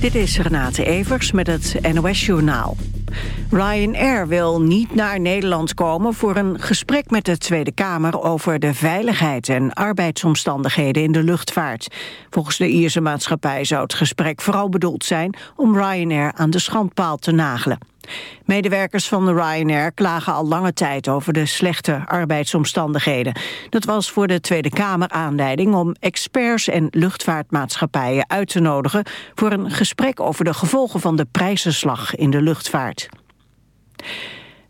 Dit is Renate Evers met het NOS Journaal. Ryanair wil niet naar Nederland komen voor een gesprek met de Tweede Kamer over de veiligheid en arbeidsomstandigheden in de luchtvaart. Volgens de Ierse maatschappij zou het gesprek vooral bedoeld zijn om Ryanair aan de schandpaal te nagelen. Medewerkers van de Ryanair klagen al lange tijd over de slechte arbeidsomstandigheden. Dat was voor de Tweede Kamer aanleiding om experts en luchtvaartmaatschappijen uit te nodigen voor een gesprek over de gevolgen van de prijzenslag in de luchtvaart.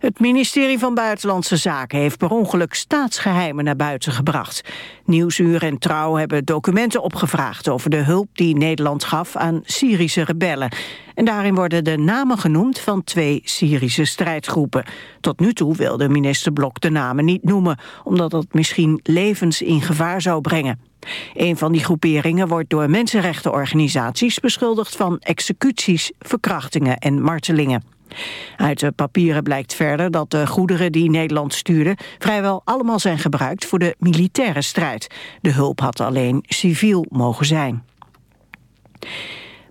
Het ministerie van Buitenlandse Zaken heeft per ongeluk staatsgeheimen naar buiten gebracht. Nieuwsuur en Trouw hebben documenten opgevraagd over de hulp die Nederland gaf aan Syrische rebellen. En daarin worden de namen genoemd van twee Syrische strijdgroepen. Tot nu toe wilde minister Blok de namen niet noemen, omdat dat misschien levens in gevaar zou brengen. Een van die groeperingen wordt door mensenrechtenorganisaties beschuldigd van executies, verkrachtingen en martelingen. Uit de papieren blijkt verder dat de goederen die Nederland stuurde... vrijwel allemaal zijn gebruikt voor de militaire strijd. De hulp had alleen civiel mogen zijn.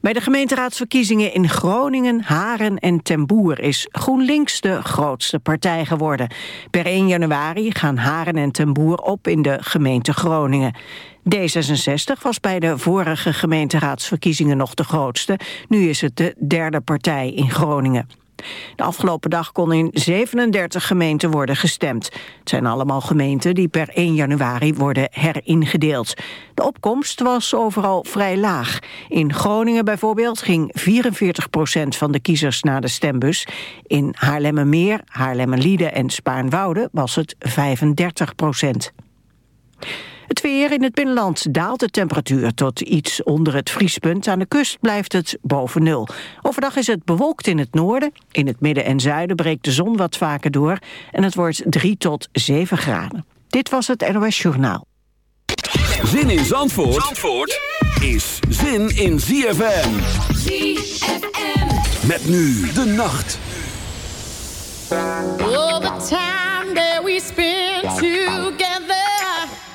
Bij de gemeenteraadsverkiezingen in Groningen, Haren en Ten Boer is GroenLinks de grootste partij geworden. Per 1 januari gaan Haren en Ten Boer op in de gemeente Groningen. D66 was bij de vorige gemeenteraadsverkiezingen nog de grootste. Nu is het de derde partij in Groningen. De afgelopen dag kon in 37 gemeenten worden gestemd. Het zijn allemaal gemeenten die per 1 januari worden heringedeeld. De opkomst was overal vrij laag. In Groningen bijvoorbeeld ging 44 procent van de kiezers naar de stembus. In Haarlemmermeer, Haarlemmerliede en Spaarnwoude was het 35 procent. Het weer in het binnenland daalt de temperatuur tot iets onder het vriespunt. Aan de kust blijft het boven nul. Overdag is het bewolkt in het noorden. In het midden en zuiden breekt de zon wat vaker door. En het wordt 3 tot 7 graden. Dit was het NOS Journaal. Zin in Zandvoort, Zandvoort is zin in ZFM. ZFM. Met nu de nacht. All the time that we spend together.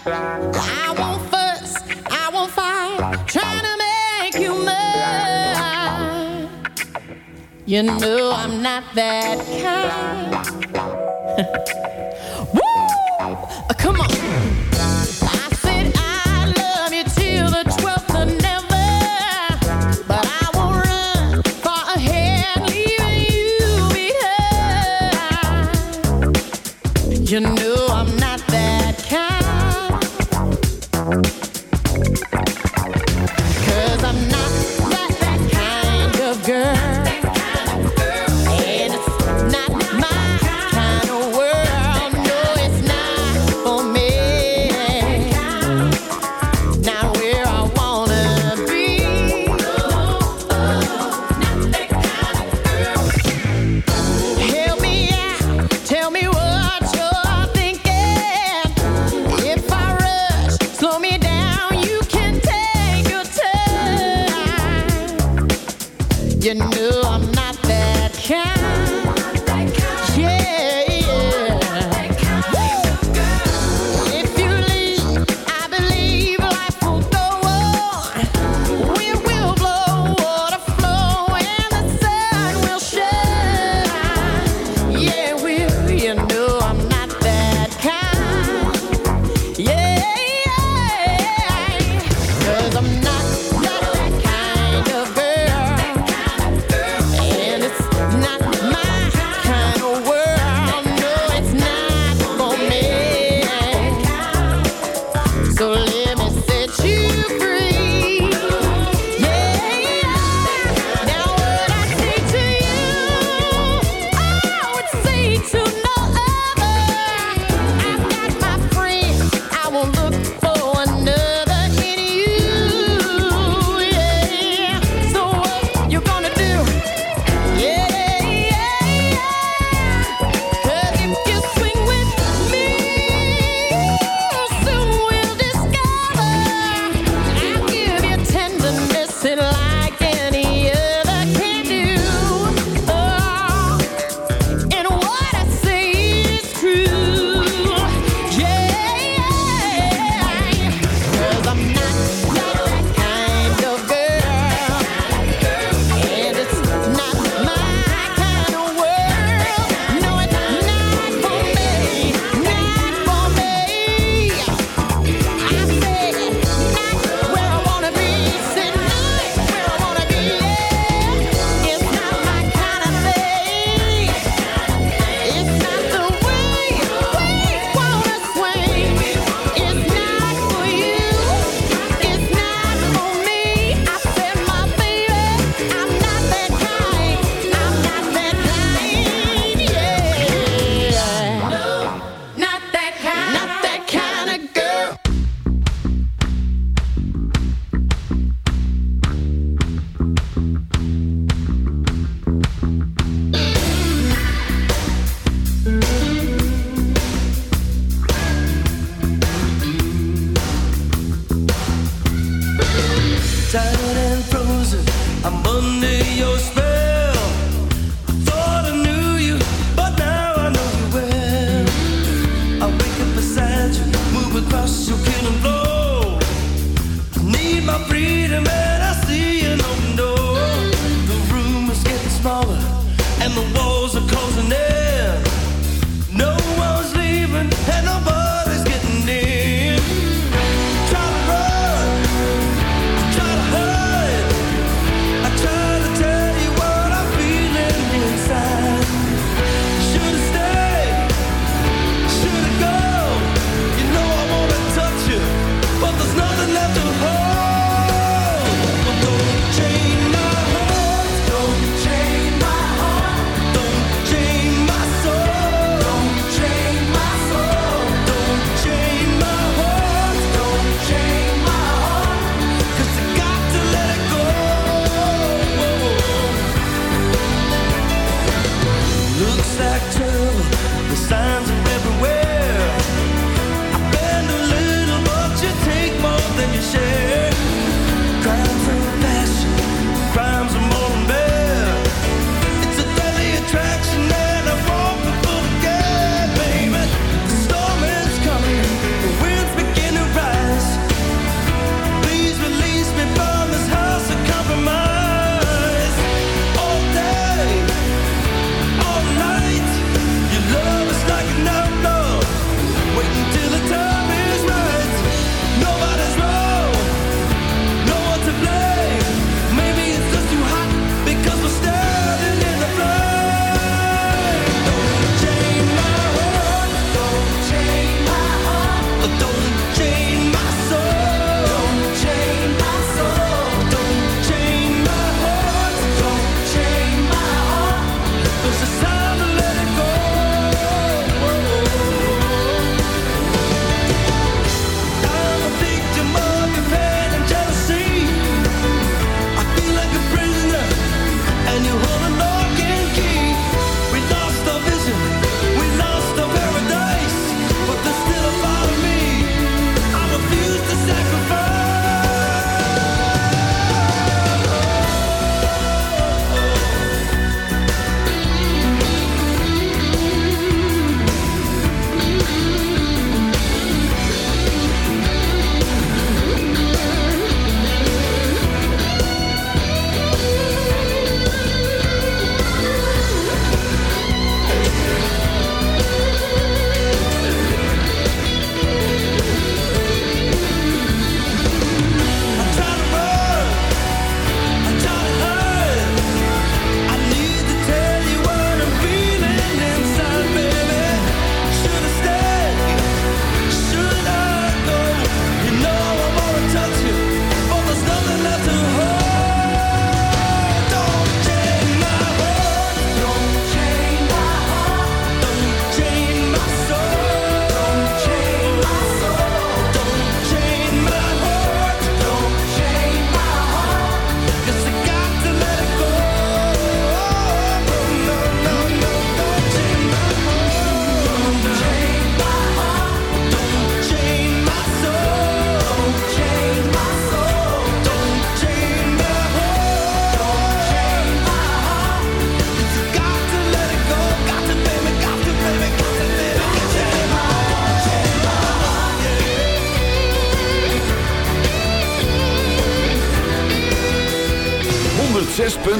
I won't fuss, I won't fight, trying to make you mine. You know I'm not that kind. Woo! Come on. I said I love you till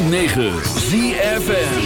106.9 ZFN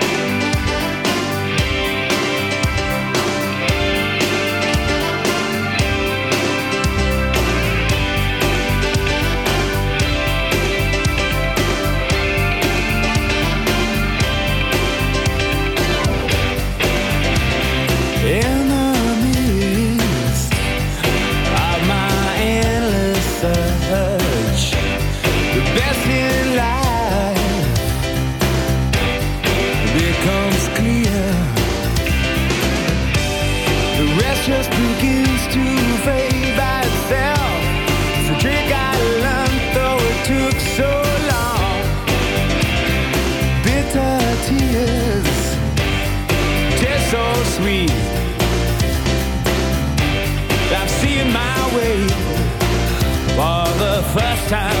time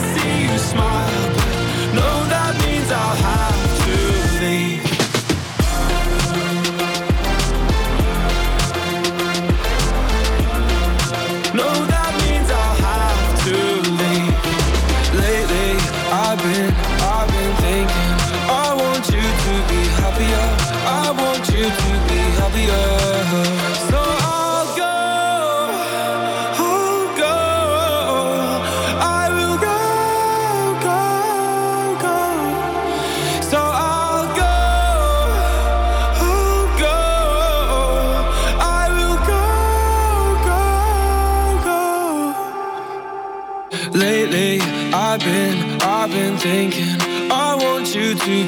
smile, no, that means I'll have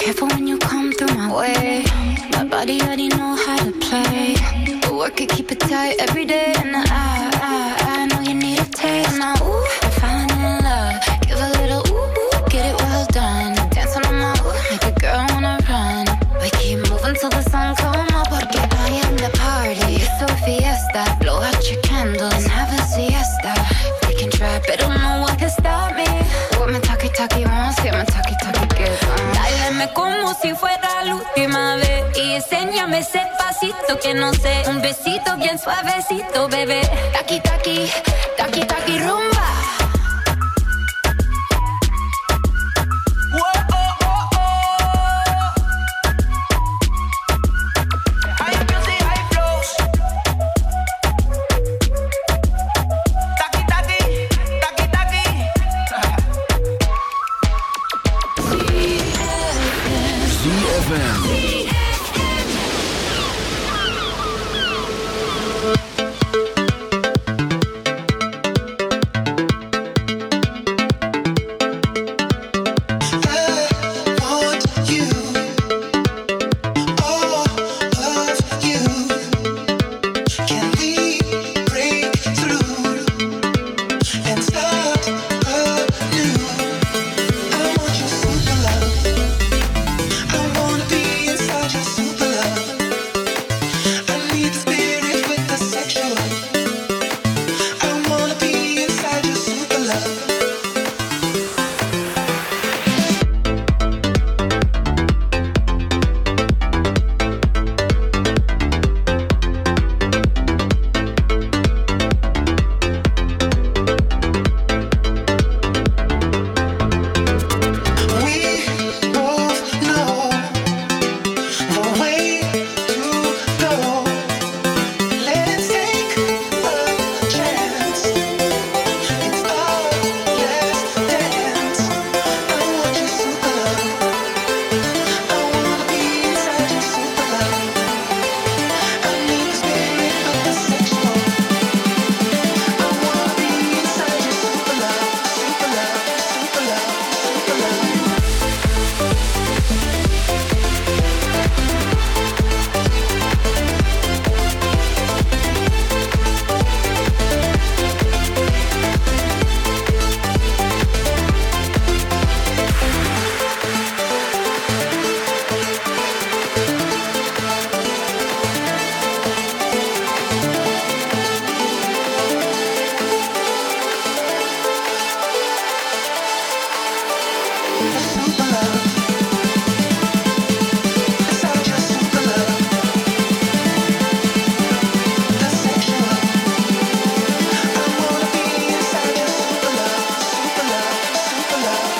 Careful when you come through my way. My body already know how to play. But work it, keep it tight every day and I. enséñame ese pasito que no sé. Un besito bien suavecito, bebé. Taki, taki. love.